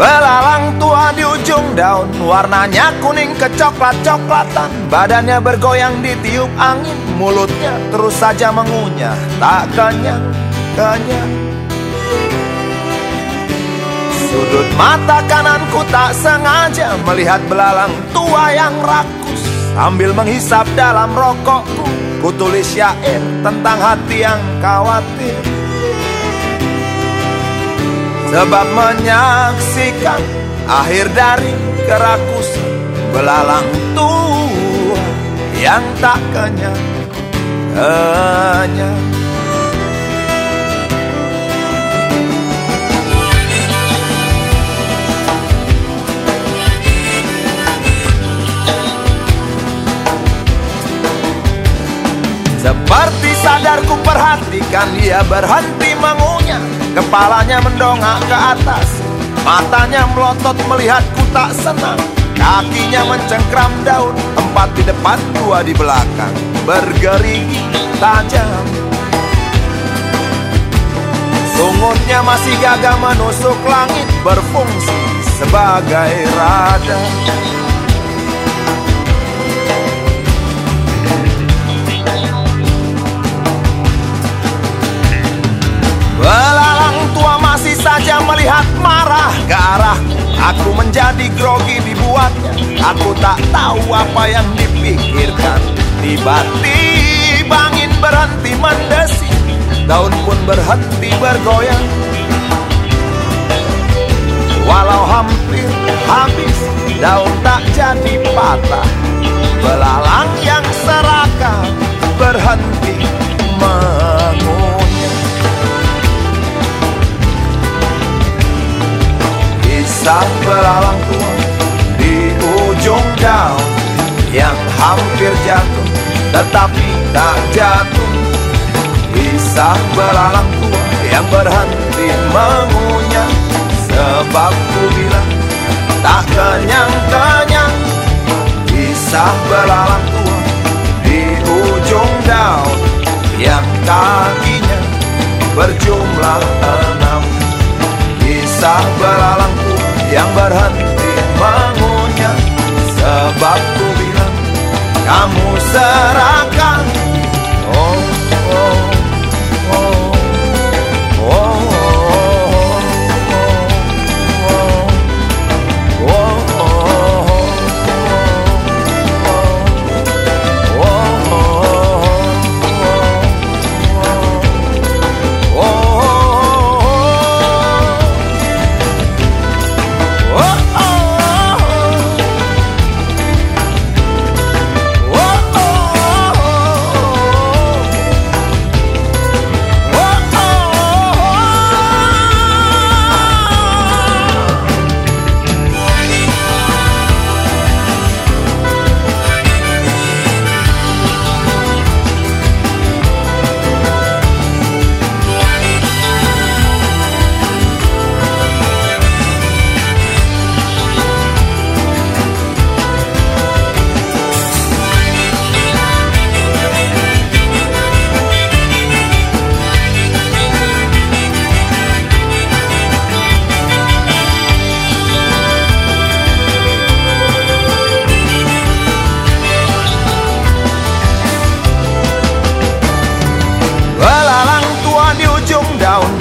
Belalang tua di ujung daun Warnanya kuning kecoklat-coklatan Badannya bergoyang di tiup angin Mulutnya terus saja mengunyah. Tak kenyang, kenyang Sudut mata kananku tak sengaja Melihat belalang tua yang rakus. Sambil menghisap dalam rokokku Ku tulis syair tentang hati yang khawatir Sebab menyaksikan akhir dari kerakusan Belalang tua yang tak kenyang Kenyang. Seperti sadarku perhatikan dia berhenti mengunyah Kepalanya mendongak ke atas. Matanya melotot melihatku tak senang. Kakinya mencengkram daun. Empat di depan, dua di belakang. Bergerigi tajam. Sungutnya masih gagah menusuk langit. Berfungsi sebagai radar ke arah. Aku menjadi grogi dibuatnya Aku tak tahu apa yang dipikirkan. Tiba-tiba angin berhenti mendesi. Daun pun berhenti bergoyang. Walau hampir habis Daun tak jadi patah. Belalang Kisah belalang tua di ujung daun Yang hampir jatuh tetapi tak jatuh. Kisah belalang tua yang berhenti mengunyah Sebab ku bilang tak kenyang-kenyang. Kisah belalang tua di ujung daun Yang kakinya berjumlah yang berhenti mengunyah Sebab ku bilang kamu serahkan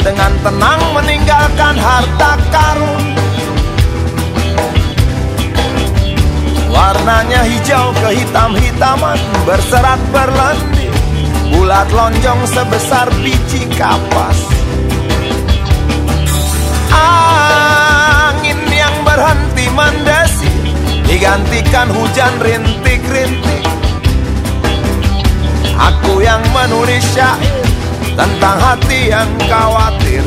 dengan tenang meninggalkan harta karun. Warnanya hijau kehitam-hitaman berserat berlendir. Bulat lonjong sebesar biji kapas. Angin yang berhenti mendesi Digantikan hujan rintik-rintik. Aku yang menulis syair tentang hati yang khawatir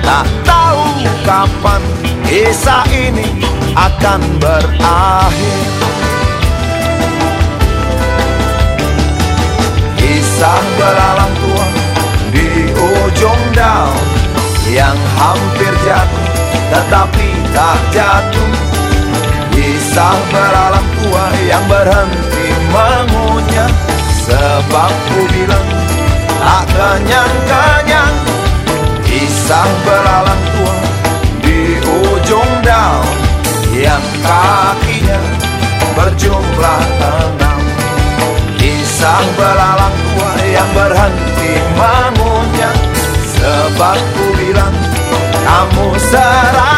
Tak tahu kapan kisah ini akan berakhir. Kisah belalang tua di ujung daun Yang hampir jatuh tetapi tak jatuh. Kisah belalang tua yang berhenti mengunyah Sebab ku bilang tak kenyang-kenyang Kisah beralang tua di ujung daun Yang kakinya berjumlah enam Kisah beralang tua yang berhenti mengunyah Sebab ku bilang kamu serang